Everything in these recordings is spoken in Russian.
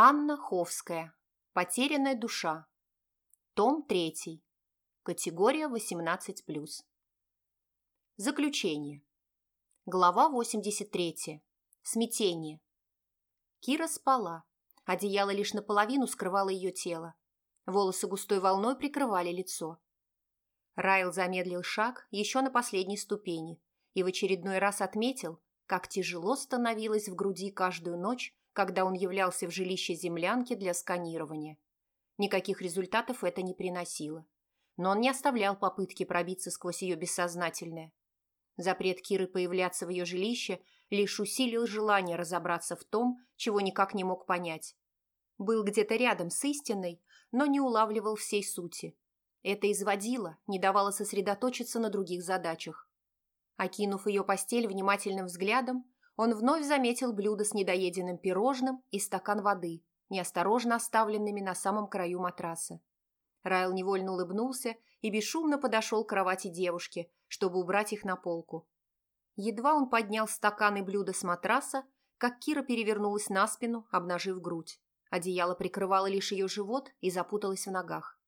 Анна Ховская. Потерянная душа. Том 3. Категория 18+. Заключение. Глава 83. Смятение. Кира спала. Одеяло лишь наполовину скрывало ее тело. Волосы густой волной прикрывали лицо. Райл замедлил шаг еще на последней ступени и в очередной раз отметил, как тяжело становилось в груди каждую ночь, когда он являлся в жилище землянки для сканирования. Никаких результатов это не приносило. Но он не оставлял попытки пробиться сквозь ее бессознательное. Запрет Киры появляться в ее жилище лишь усилил желание разобраться в том, чего никак не мог понять. Был где-то рядом с истиной, но не улавливал всей сути. Это изводило, не давало сосредоточиться на других задачах. Окинув ее постель внимательным взглядом, он вновь заметил блюдо с недоеденным пирожным и стакан воды, неосторожно оставленными на самом краю матраса. Райл невольно улыбнулся и бесшумно подошел к кровати девушки, чтобы убрать их на полку. Едва он поднял стакан и блюдо с матраса, как Кира перевернулась на спину, обнажив грудь. Одеяло прикрывало лишь ее живот и запуталось в ногах.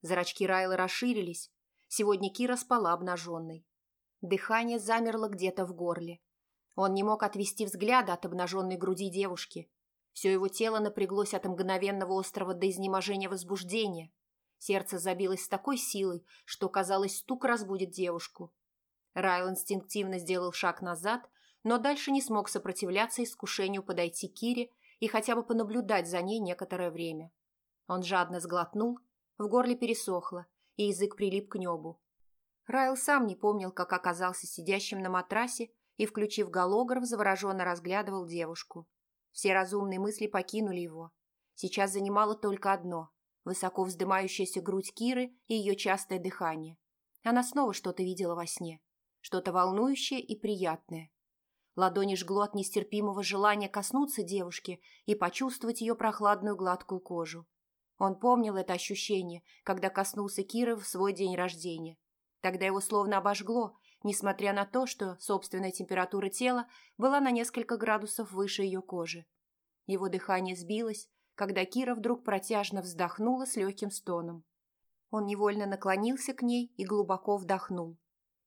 Зрачки Райла расширились. Сегодня Кира спала обнаженной. Дыхание замерло где-то в горле. Он не мог отвести взгляда от обнаженной груди девушки. Все его тело напряглось от мгновенного острого до изнеможения возбуждения. Сердце забилось с такой силой, что, казалось, стук разбудит девушку. Райл инстинктивно сделал шаг назад, но дальше не смог сопротивляться искушению подойти к Кире и хотя бы понаблюдать за ней некоторое время. Он жадно сглотнул, в горле пересохло, и язык прилип к небу. Райл сам не помнил, как оказался сидящим на матрасе и, включив голограф, завороженно разглядывал девушку. Все разумные мысли покинули его. Сейчас занимало только одно – высоко вздымающаяся грудь Киры и ее частое дыхание. Она снова что-то видела во сне. Что-то волнующее и приятное. Ладони жгло от нестерпимого желания коснуться девушки и почувствовать ее прохладную гладкую кожу. Он помнил это ощущение, когда коснулся Киры в свой день рождения. Тогда его словно обожгло, несмотря на то, что собственная температура тела была на несколько градусов выше ее кожи. Его дыхание сбилось, когда Кира вдруг протяжно вздохнула с легким стоном. Он невольно наклонился к ней и глубоко вдохнул.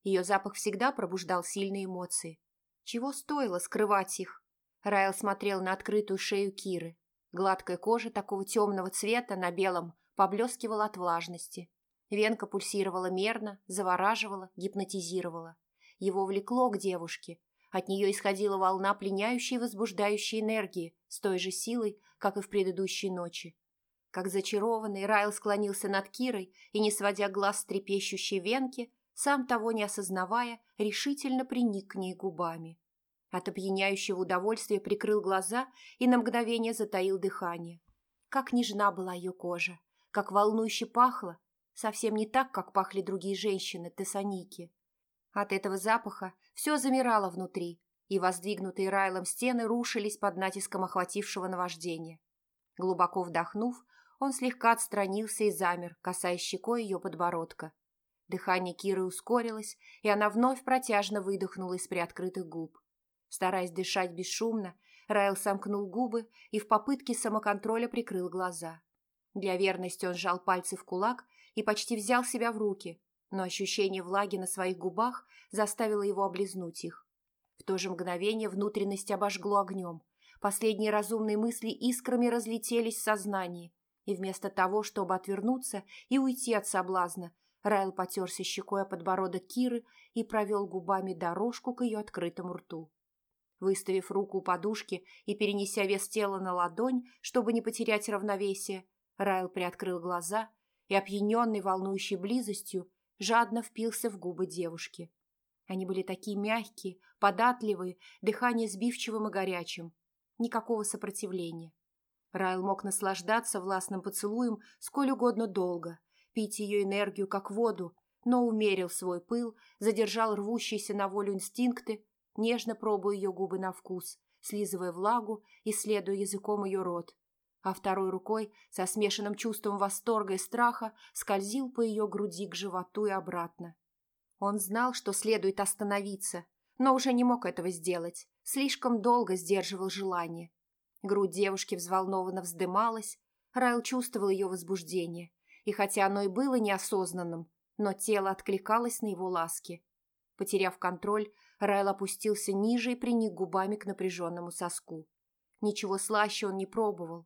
Ее запах всегда пробуждал сильные эмоции. Чего стоило скрывать их? Райл смотрел на открытую шею Киры. Гладкая кожа такого темного цвета на белом поблескивала от влажности. Венка пульсировала мерно, завораживала, гипнотизировала. Его влекло к девушке. От нее исходила волна пленяющей и возбуждающей энергии с той же силой, как и в предыдущей ночи. Как зачарованный, Райл склонился над Кирой и, не сводя глаз с трепещущей венки, сам того не осознавая, решительно приник к ней губами. От опьяняющего удовольствия прикрыл глаза и на мгновение затаил дыхание. Как нежна была ее кожа, как волнующе пахло, совсем не так, как пахли другие женщины, тессаники. От этого запаха все замирало внутри, и воздвигнутые Райлом стены рушились под натиском охватившего наваждения. Глубоко вдохнув, он слегка отстранился и замер, касаясь щекой ее подбородка. Дыхание Киры ускорилось, и она вновь протяжно выдохнула из приоткрытых губ. Стараясь дышать бесшумно, Райл сомкнул губы и в попытке самоконтроля прикрыл глаза. Для верности он сжал пальцы в кулак и почти взял себя в руки, но ощущение влаги на своих губах заставило его облизнуть их. В то же мгновение внутренность обожгло огнем. Последние разумные мысли искрами разлетелись в сознании, и вместо того, чтобы отвернуться и уйти от соблазна, Райл потерся щекой о подбородок Киры и провел губами дорожку к ее открытому рту. Выставив руку у подушки и перенеся вес тела на ладонь, чтобы не потерять равновесие, Райл приоткрыл глаза и, опьяненный волнующей близостью, жадно впился в губы девушки. Они были такие мягкие, податливые, дыхание сбивчивым и горячим. Никакого сопротивления. Райл мог наслаждаться властным поцелуем сколь угодно долго, пить ее энергию как воду, но умерил свой пыл, задержал рвущиеся на волю инстинкты, нежно пробуя ее губы на вкус, слизывая влагу, исследуя языком ее рот, а второй рукой, со смешанным чувством восторга и страха, скользил по ее груди к животу и обратно. Он знал, что следует остановиться, но уже не мог этого сделать, слишком долго сдерживал желание. Грудь девушки взволнованно вздымалась, Райл чувствовал ее возбуждение, и хотя оно и было неосознанным, но тело откликалось на его ласки. Потеряв контроль, Райл опустился ниже и приник губами к напряженному соску. Ничего слаще он не пробовал.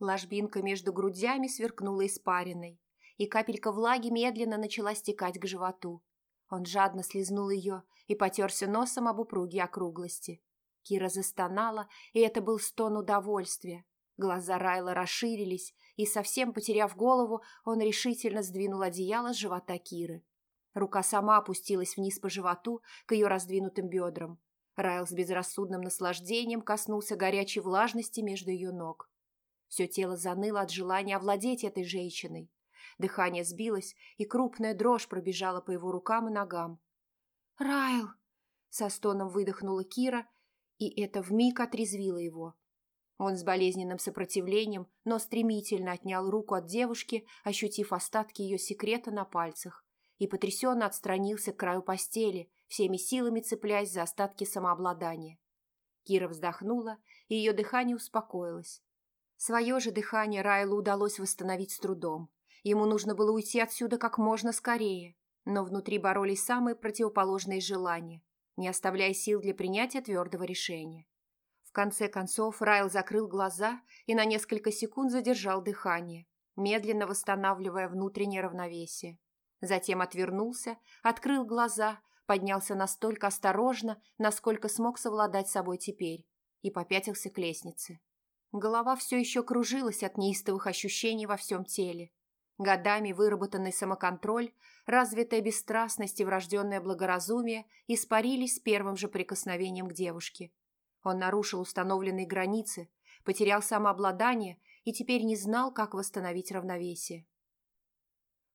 Ложбинка между грудями сверкнула испариной, и капелька влаги медленно начала стекать к животу. Он жадно слезнул ее и потерся носом об упругие округлости. Кира застонала, и это был стон удовольствия. Глаза Райла расширились, и, совсем потеряв голову, он решительно сдвинул одеяло с живота Киры. Рука сама опустилась вниз по животу к ее раздвинутым бедрам. Райл с безрассудным наслаждением коснулся горячей влажности между ее ног. Все тело заныло от желания овладеть этой женщиной. Дыхание сбилось, и крупная дрожь пробежала по его рукам и ногам. «Райл!» — со стоном выдохнула Кира, и это вмиг отрезвило его. Он с болезненным сопротивлением, но стремительно отнял руку от девушки, ощутив остатки ее секрета на пальцах, и потрясенно отстранился к краю постели, всеми силами цепляясь за остатки самообладания. Кира вздохнула, и ее дыхание успокоилось. Свое же дыхание Райлу удалось восстановить с трудом. Ему нужно было уйти отсюда как можно скорее, но внутри боролись самые противоположные желания, не оставляя сил для принятия твердого решения. В конце концов Райл закрыл глаза и на несколько секунд задержал дыхание, медленно восстанавливая внутреннее равновесие. Затем отвернулся, открыл глаза, поднялся настолько осторожно, насколько смог совладать собой теперь, и попятился к лестнице. Голова все еще кружилась от неистовых ощущений во всем теле. Годами выработанный самоконтроль, развитая бесстрастность и врожденное благоразумие испарились с первым же прикосновением к девушке. Он нарушил установленные границы, потерял самообладание и теперь не знал, как восстановить равновесие.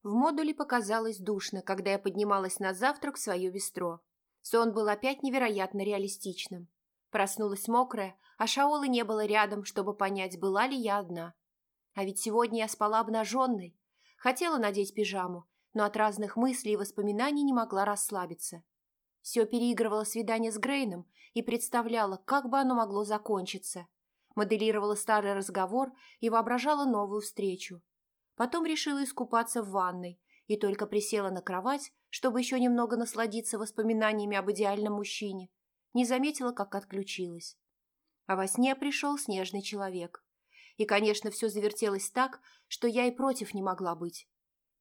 В модуле показалось душно, когда я поднималась на завтрак в свое бистро. Сон был опять невероятно реалистичным. Проснулась мокрая, а Шаолы не было рядом, чтобы понять, была ли я одна. А ведь сегодня я спала обнаженной, Хотела надеть пижаму, но от разных мыслей и воспоминаний не могла расслабиться. Все переигрывала свидание с Грейном и представляла, как бы оно могло закончиться. Моделировала старый разговор и воображала новую встречу. Потом решила искупаться в ванной и только присела на кровать, чтобы еще немного насладиться воспоминаниями об идеальном мужчине. Не заметила, как отключилась. А во сне пришел снежный человек. И, конечно, все завертелось так, что я и против не могла быть.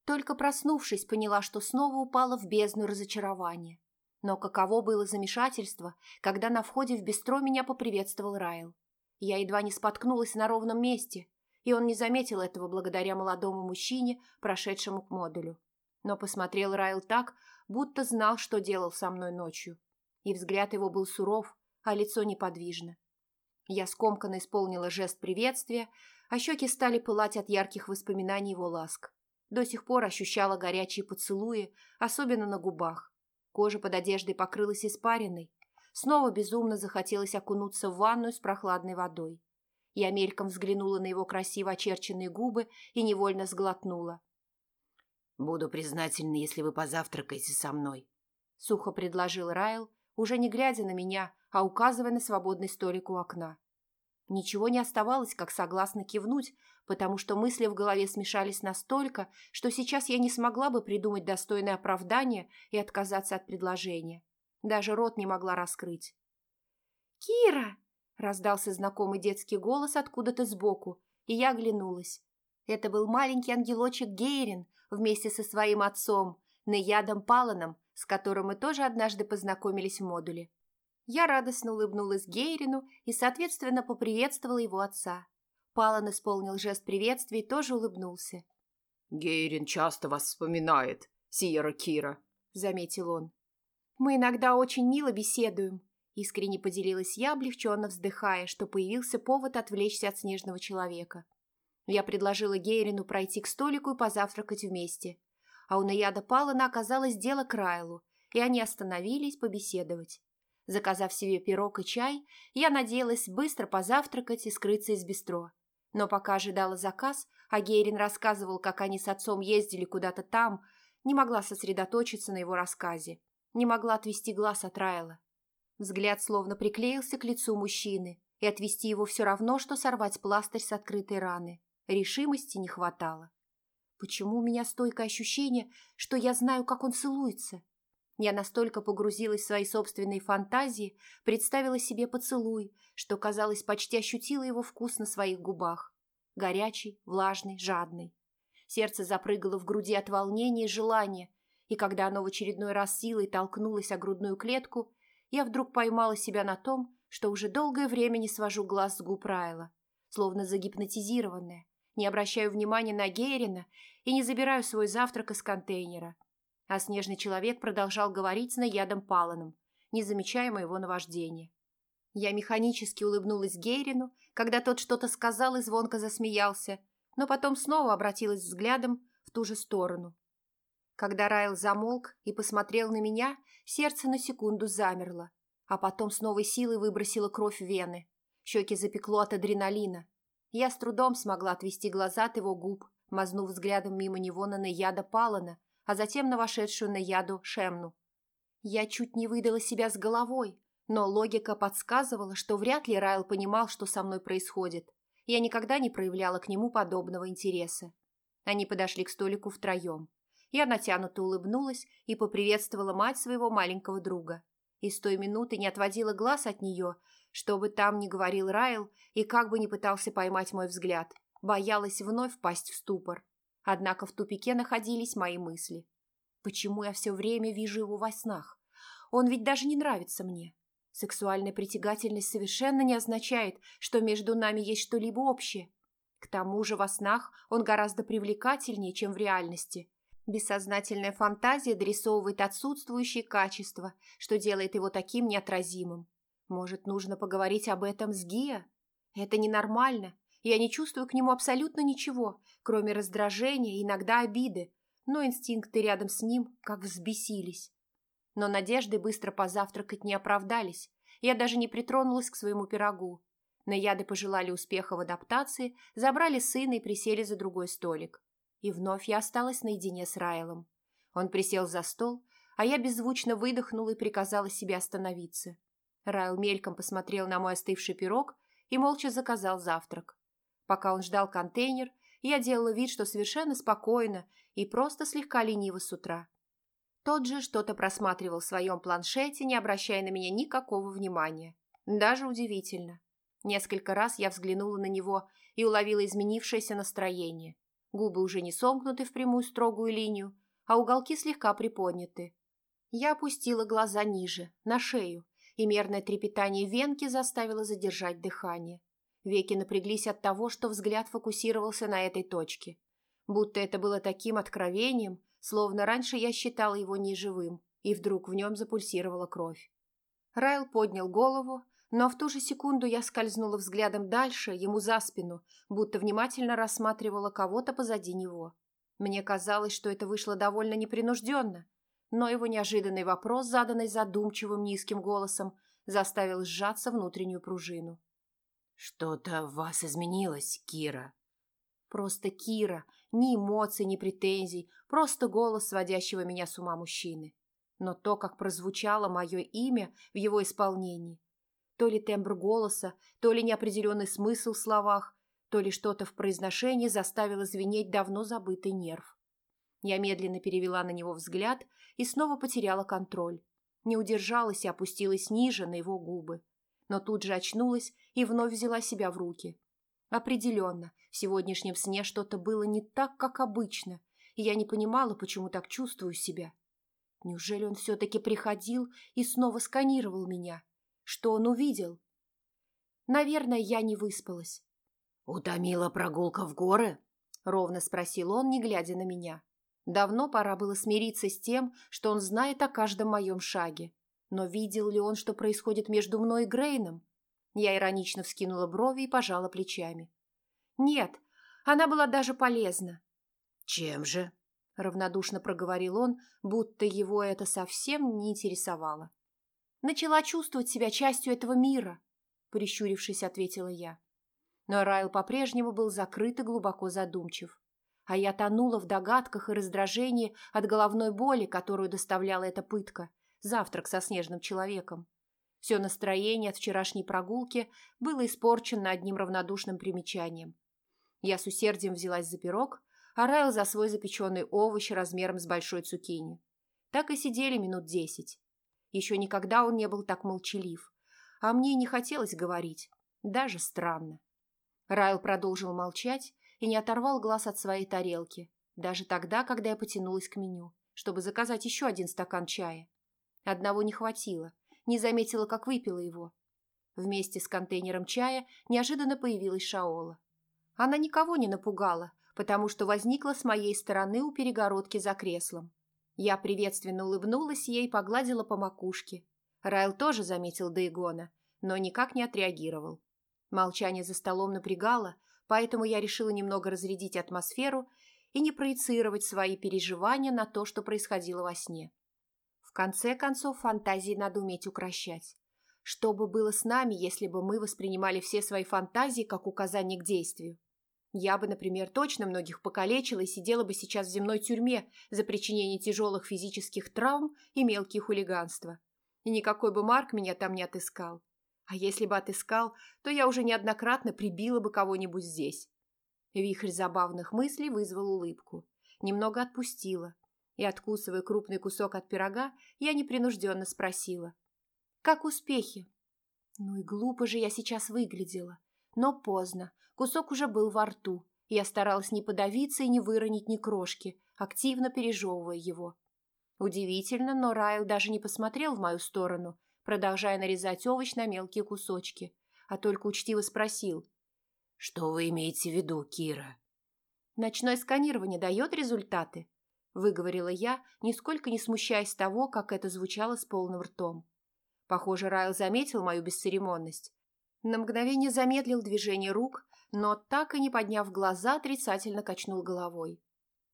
Только проснувшись, поняла, что снова упала в бездну разочарования. Но каково было замешательство, когда на входе в бистро меня поприветствовал Райл. Я едва не споткнулась на ровном месте, и он не заметил этого благодаря молодому мужчине, прошедшему к модулю. Но посмотрел Райл так, будто знал, что делал со мной ночью. И взгляд его был суров, а лицо неподвижно. Я скомканно исполнила жест приветствия, а щеки стали пылать от ярких воспоминаний его ласк. До сих пор ощущала горячие поцелуи, особенно на губах. Кожа под одеждой покрылась испариной. Снова безумно захотелось окунуться в ванную с прохладной водой. Я мельком взглянула на его красиво очерченные губы и невольно сглотнула. «Буду признательна, если вы позавтракаете со мной», — сухо предложил Райл, уже не глядя на меня, а указывая на свободный столик у окна. Ничего не оставалось, как согласно кивнуть, потому что мысли в голове смешались настолько, что сейчас я не смогла бы придумать достойное оправдание и отказаться от предложения. Даже рот не могла раскрыть. «Кира!» – раздался знакомый детский голос откуда-то сбоку, и я оглянулась. Это был маленький ангелочек Гейрин вместе со своим отцом, Неядом Паланом, с которым мы тоже однажды познакомились в модуле. Я радостно улыбнулась Гейрину и, соответственно, поприветствовала его отца. Палан исполнил жест приветствия и тоже улыбнулся. «Гейрин часто вас вспоминает, Сиера Кира», — заметил он. «Мы иногда очень мило беседуем», — искренне поделилась я, облегченно вздыхая, что появился повод отвлечься от снежного человека. Я предложила Гейрину пройти к столику и позавтракать вместе. А у Наяда Палана оказалось дело к Райлу, и они остановились побеседовать. Заказав себе пирог и чай, я надеялась быстро позавтракать и скрыться из бистро. Но пока ожидала заказ, а Гейрин рассказывал, как они с отцом ездили куда-то там, не могла сосредоточиться на его рассказе, не могла отвести глаз от Райла. Взгляд словно приклеился к лицу мужчины, и отвести его все равно, что сорвать пластырь с открытой раны. Решимости не хватало. Почему у меня стойкое ощущение, что я знаю, как он целуется? Я настолько погрузилась в свои собственные фантазии, представила себе поцелуй, что, казалось, почти ощутила его вкус на своих губах. Горячий, влажный, жадный. Сердце запрыгало в груди от волнения и желания, и когда оно в очередной раз силой толкнулось о грудную клетку, я вдруг поймала себя на том, что уже долгое время не свожу глаз с губ Райла, словно загипнотизированная, не обращаю внимания на Гейрина и не забираю свой завтрак из контейнера. А снежный человек продолжал говорить с наядом Паланом, не замечая моего наваждения. Я механически улыбнулась Гейрину, когда тот что-то сказал и звонко засмеялся, но потом снова обратилась взглядом в ту же сторону. Когда Райл замолк и посмотрел на меня, сердце на секунду замерло, а потом с новой силой выбросило кровь в вены. Щеки запекло от адреналина. Я с трудом смогла отвести глаза от его губ, мазнув взглядом мимо него на Наяда Палана, а затем на вошедшую Наяду Шемну. Я чуть не выдала себя с головой, но логика подсказывала, что вряд ли Райл понимал, что со мной происходит. Я никогда не проявляла к нему подобного интереса. Они подошли к столику втроем. Я натянуто улыбнулась и поприветствовала мать своего маленького друга. И с той минуты не отводила глаз от нее, что бы там ни говорил Райл и как бы ни пытался поймать мой взгляд. Боялась вновь впасть в ступор. Однако в тупике находились мои мысли. Почему я все время вижу его во снах? Он ведь даже не нравится мне. Сексуальная притягательность совершенно не означает, что между нами есть что-либо общее. К тому же во снах он гораздо привлекательнее, чем в реальности. Бессознательная фантазия дорисовывает отсутствующие качества, что делает его таким неотразимым. Может, нужно поговорить об этом с Гия? Это ненормально. Я не чувствую к нему абсолютно ничего, кроме раздражения и иногда обиды, но инстинкты рядом с ним как взбесились. Но надежды быстро позавтракать не оправдались. Я даже не притронулась к своему пирогу. Наяды пожелали успеха в адаптации, забрали сына и присели за другой столик. И вновь я осталась наедине с Райлом. Он присел за стол, а я беззвучно выдохнула и приказала себе остановиться. Райл мельком посмотрел на мой остывший пирог и молча заказал завтрак. Пока он ждал контейнер, я делала вид, что совершенно спокойно и просто слегка лениво с утра. Тот же что-то просматривал в своем планшете, не обращая на меня никакого внимания. Даже удивительно. Несколько раз я взглянула на него и уловила изменившееся настроение. Губы уже не сомкнуты в прямую строгую линию, а уголки слегка приподняты. Я опустила глаза ниже, на шею, и мерное трепетание венки заставило задержать дыхание. Веки напряглись от того, что взгляд фокусировался на этой точке. Будто это было таким откровением, словно раньше я считала его неживым, и вдруг в нем запульсировала кровь. Райл поднял голову, но в ту же секунду я скользнула взглядом дальше, ему за спину, будто внимательно рассматривала кого-то позади него. Мне казалось, что это вышло довольно непринужденно, но его неожиданный вопрос, заданный задумчивым низким голосом, заставил сжаться внутреннюю пружину. «Что-то в вас изменилось, Кира?» Просто Кира, ни эмоций, ни претензий, просто голос сводящего меня с ума мужчины. Но то, как прозвучало мое имя в его исполнении, то ли тембр голоса, то ли неопределенный смысл в словах, то ли что-то в произношении заставило звенеть давно забытый нерв. Я медленно перевела на него взгляд и снова потеряла контроль. Не удержалась и опустилась ниже на его губы. Но тут же очнулась и вновь взяла себя в руки. Определенно, в сегодняшнем сне что-то было не так, как обычно, и я не понимала, почему так чувствую себя. Неужели он все-таки приходил и снова сканировал меня? Что он увидел? Наверное, я не выспалась. «Утомила прогулка в горы?» — ровно спросил он, не глядя на меня. Давно пора было смириться с тем, что он знает о каждом моем шаге. Но видел ли он, что происходит между мной и Грейном? Я иронично вскинула брови и пожала плечами. Нет, она была даже полезна. Чем же? Равнодушно проговорил он, будто его это совсем не интересовало. Начала чувствовать себя частью этого мира, прищурившись, ответила я. Но Райл по-прежнему был закрыт и глубоко задумчив. А я тонула в догадках и раздражении от головной боли, которую доставляла эта пытка, завтрак со снежным человеком. Все настроение от вчерашней прогулки было испорчено одним равнодушным примечанием. Я с усердием взялась за пирог, а Райл за свой запеченный овощ размером с большой цукини. Так и сидели минут десять. Еще никогда он не был так молчалив, а мне не хотелось говорить, даже странно. Райл продолжил молчать и не оторвал глаз от своей тарелки, даже тогда, когда я потянулась к меню, чтобы заказать еще один стакан чая. Одного не хватило, не заметила, как выпила его. Вместе с контейнером чая неожиданно появилась Шаола. Она никого не напугала, потому что возникла с моей стороны у перегородки за креслом. Я приветственно улыбнулась ей и погладила по макушке. Райл тоже заметил Дейгона, но никак не отреагировал. Молчание за столом напрягало, поэтому я решила немного разрядить атмосферу и не проецировать свои переживания на то, что происходило во сне. В конце концов, фантазии надо уметь укращать. Что бы было с нами, если бы мы воспринимали все свои фантазии как указание к действию? Я бы, например, точно многих покалечила и сидела бы сейчас в земной тюрьме за причинение тяжелых физических травм и мелкие хулиганства. И никакой бы Марк меня там не отыскал. А если бы отыскал, то я уже неоднократно прибила бы кого-нибудь здесь. Вихрь забавных мыслей вызвал улыбку. Немного отпустила. И, откусывая крупный кусок от пирога, я непринужденно спросила. «Как успехи?» Ну и глупо же я сейчас выглядела. Но поздно. Кусок уже был во рту. Я старалась не подавиться и не выронить ни крошки, активно пережевывая его. Удивительно, но Райл даже не посмотрел в мою сторону, продолжая нарезать овощ на мелкие кусочки, а только учтиво спросил. «Что вы имеете в виду, Кира?» «Ночное сканирование дает результаты?» – выговорила я, нисколько не смущаясь того, как это звучало с полным ртом. Похоже, Райл заметил мою бесцеремонность. На мгновение замедлил движение рук, но, так и не подняв глаза, отрицательно качнул головой.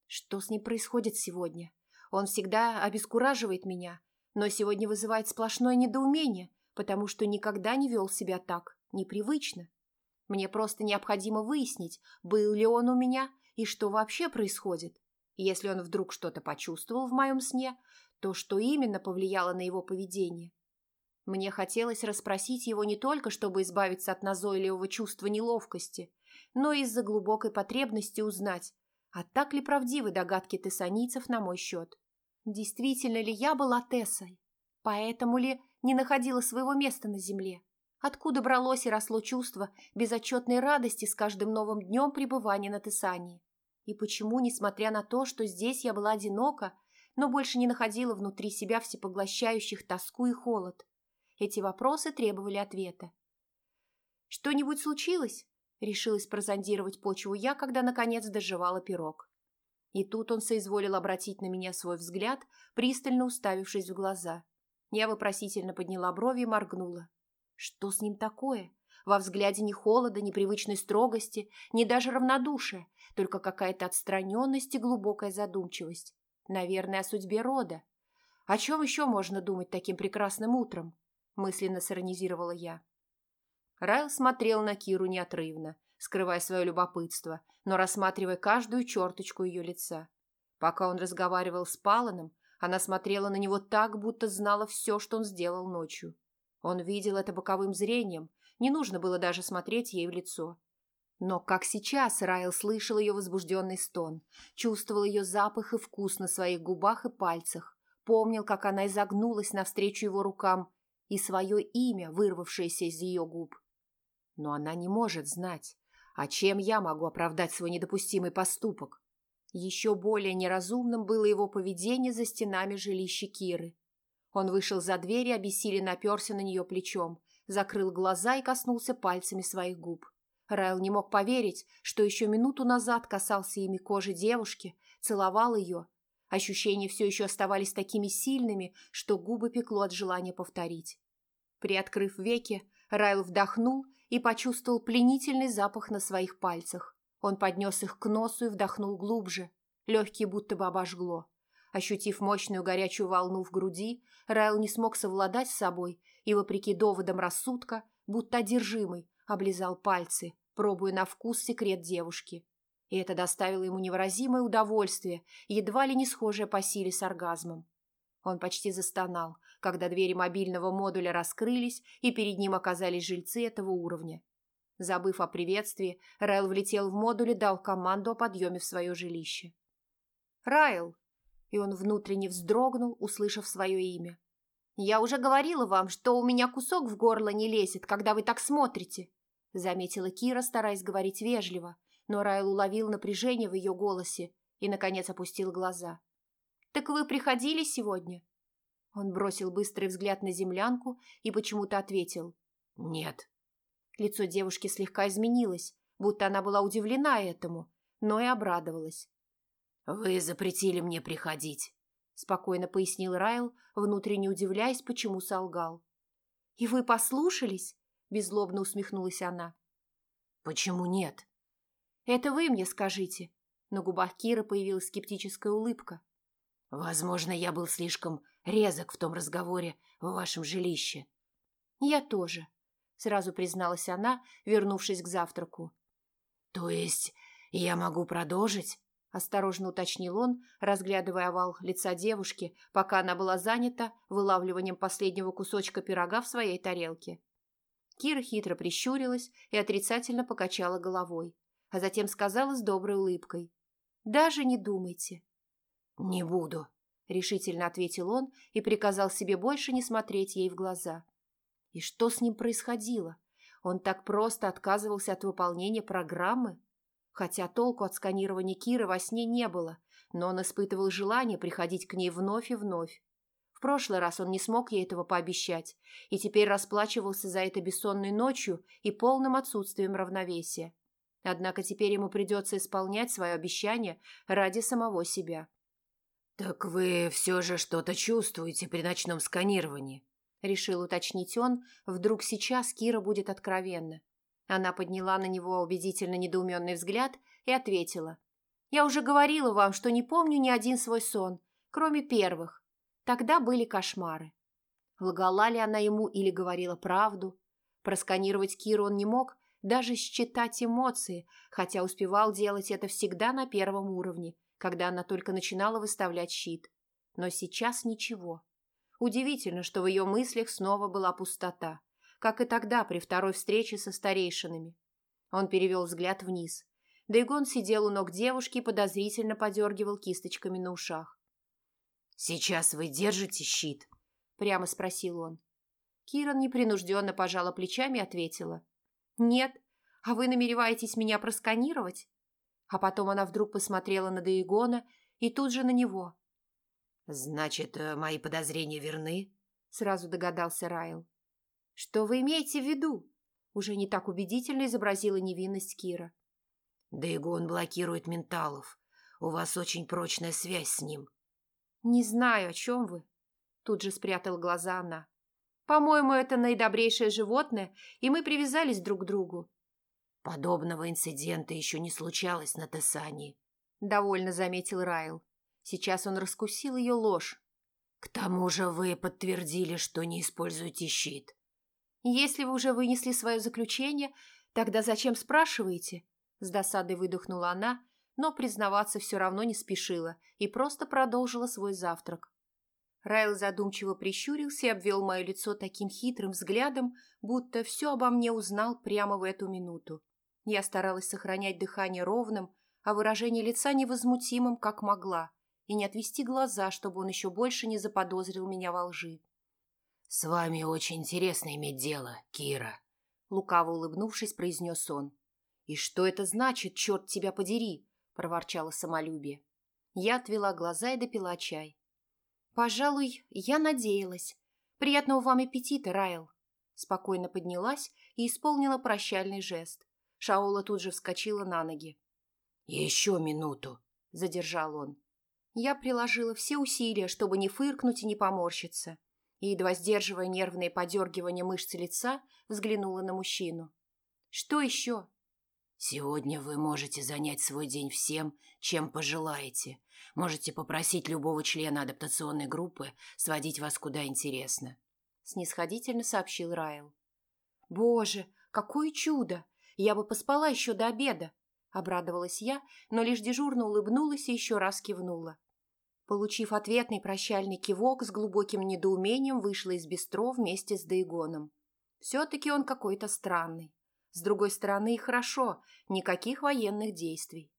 «Что с ним происходит сегодня? Он всегда обескураживает меня, но сегодня вызывает сплошное недоумение, потому что никогда не вел себя так, непривычно. Мне просто необходимо выяснить, был ли он у меня и что вообще происходит. Если он вдруг что-то почувствовал в моем сне, то что именно повлияло на его поведение? Мне хотелось расспросить его не только, чтобы избавиться от назойливого чувства неловкости, но и из-за глубокой потребности узнать, а так ли правдивы догадки тессанийцев на мой счет. Действительно ли я была Тессой? Поэтому ли не находила своего места на земле? Откуда бралось и росло чувство безотчетной радости с каждым новым днем пребывания на Тессании? И почему, несмотря на то, что здесь я была одинока, но больше не находила внутри себя всепоглощающих тоску и холод? Эти вопросы требовали ответа. «Что-нибудь случилось?» – решилась прозондировать почву я, когда, наконец, доживала пирог. И тут он соизволил обратить на меня свой взгляд, пристально уставившись в глаза. Я вопросительно подняла брови и моргнула. Что с ним такое? Во взгляде ни холода, ни привычной строгости, ни даже равнодушия, только какая-то отстраненность и глубокая задумчивость. Наверное, о судьбе рода. О чем еще можно думать таким прекрасным утром? Мысленно сиронизировала я. Райл смотрел на Киру неотрывно, скрывая свое любопытство, но рассматривая каждую черточку ее лица. Пока он разговаривал с Паланом, она смотрела на него так, будто знала все, что он сделал ночью. Он видел это боковым зрением, не нужно было даже смотреть ей в лицо. Но как сейчас Райл слышал ее возбужденный стон, чувствовал ее запах и вкус на своих губах и пальцах, помнил, как она изогнулась навстречу его рукам и свое имя, вырвавшееся из ее губ. Но она не может знать, а чем я могу оправдать свой недопустимый поступок? Еще более неразумным было его поведение за стенами жилища Киры. Он вышел за дверь и обессиленно оперся на нее плечом, закрыл глаза и коснулся пальцами своих губ. Райл не мог поверить, что еще минуту назад касался ими кожи девушки, целовал ее. Ощущения все еще оставались такими сильными, что губы пекло от желания повторить. Приоткрыв веки, Райл вдохнул и почувствовал пленительный запах на своих пальцах. Он поднес их к носу и вдохнул глубже. Легкие будто бы обожгло. Ощутив мощную горячую волну в груди, Райл не смог совладать с собой и, вопреки доводам рассудка, будто одержимый, облизал пальцы, пробуя на вкус секрет девушки. И это доставило ему невыразимое удовольствие, едва ли не схожее по силе с оргазмом. Он почти застонал, когда двери мобильного модуля раскрылись, и перед ним оказались жильцы этого уровня. Забыв о приветствии, Райл влетел в модуль и дал команду о подъеме в свое жилище. «Райл!» И он внутренне вздрогнул, услышав свое имя. «Я уже говорила вам, что у меня кусок в горло не лезет, когда вы так смотрите», заметила Кира, стараясь говорить вежливо, но Райл уловил напряжение в ее голосе и, наконец, опустил глаза. «Так вы приходили сегодня?» Он бросил быстрый взгляд на землянку и почему-то ответил «Нет». Лицо девушки слегка изменилось, будто она была удивлена этому, но и обрадовалась. «Вы запретили мне приходить», — спокойно пояснил Райл, внутренне удивляясь, почему солгал. «И вы послушались?» — беззлобно усмехнулась она. «Почему нет?» «Это вы мне скажите». На губах Киры появилась скептическая улыбка. Возможно, я был слишком резок в том разговоре в вашем жилище. Я тоже, сразу призналась она, вернувшись к завтраку. То есть я могу продолжить? Осторожно уточнил он, разглядывая овал лица девушки, пока она была занята вылавливанием последнего кусочка пирога в своей тарелке. Кира хитро прищурилась и отрицательно покачала головой, а затем сказала с доброй улыбкой. «Даже не думайте. «Не буду», — решительно ответил он и приказал себе больше не смотреть ей в глаза. И что с ним происходило? Он так просто отказывался от выполнения программы? Хотя толку от сканирования Киры во сне не было, но он испытывал желание приходить к ней вновь и вновь. В прошлый раз он не смог ей этого пообещать, и теперь расплачивался за это бессонной ночью и полным отсутствием равновесия. Однако теперь ему придется исполнять свое обещание ради самого себя. «Так вы все же что-то чувствуете при ночном сканировании?» Решил уточнить он. Вдруг сейчас Кира будет откровенна. Она подняла на него убедительно недоуменный взгляд и ответила. «Я уже говорила вам, что не помню ни один свой сон, кроме первых. Тогда были кошмары». Лгала ли она ему или говорила правду? Просканировать Киру он не мог, даже считать эмоции, хотя успевал делать это всегда на первом уровне, когда она только начинала выставлять щит. Но сейчас ничего. Удивительно, что в ее мыслях снова была пустота, как и тогда при второй встрече со старейшинами. Он перевел взгляд вниз. Дейгон сидел у ног девушки и подозрительно подергивал кисточками на ушах. «Сейчас вы держите щит?» – прямо спросил он. Киран непринужденно пожала плечами и ответила. «Нет. А вы намереваетесь меня просканировать?» А потом она вдруг посмотрела на Дейгона и тут же на него. «Значит, э, мои подозрения верны?» – сразу догадался Райл. «Что вы имеете в виду?» – уже не так убедительно изобразила невинность Кира. «Дейгон блокирует менталов. У вас очень прочная связь с ним». «Не знаю, о чем вы», – тут же спрятала глаза она. «По-моему, это наидобрейшее животное, и мы привязались друг к другу. Подобного инцидента еще не случалось на Тесании, довольно заметил Райл. Сейчас он раскусил ее ложь. К тому же вы подтвердили, что не используете щит. Если вы уже вынесли свое заключение, тогда зачем спрашиваете? С досадой выдохнула она, но признаваться все равно не спешила и просто продолжила свой завтрак. Райл задумчиво прищурился и обвел мое лицо таким хитрым взглядом, будто все обо мне узнал прямо в эту минуту. Я старалась сохранять дыхание ровным, а выражение лица невозмутимым, как могла, и не отвести глаза, чтобы он еще больше не заподозрил меня во лжи. «С вами очень интересно иметь дело, Кира», — лукаво улыбнувшись, произнес он. «И что это значит, черт тебя подери?» — проворчало самолюбие. Я отвела глаза и допила чай. «Пожалуй, я надеялась. Приятного вам аппетита, Райл!» Спокойно поднялась и исполнила прощальный жест. Шаола тут же вскочила на ноги. «Еще минуту», — задержал он. Я приложила все усилия, чтобы не фыркнуть и не поморщиться, и, едва сдерживая нервные подергивания мышц лица, взглянула на мужчину. «Что еще?» «Сегодня вы можете занять свой день всем, чем пожелаете. Можете попросить любого члена адаптационной группы сводить вас куда интересно», — снисходительно сообщил Райл. «Боже, какое чудо! Я бы поспала еще до обеда, — обрадовалась я, но лишь дежурно улыбнулась и еще раз кивнула. Получив ответный прощальный кивок, с глубоким недоумением вышла из бистро вместе с Дейгоном. Все-таки он какой-то странный. С другой стороны, хорошо, никаких военных действий.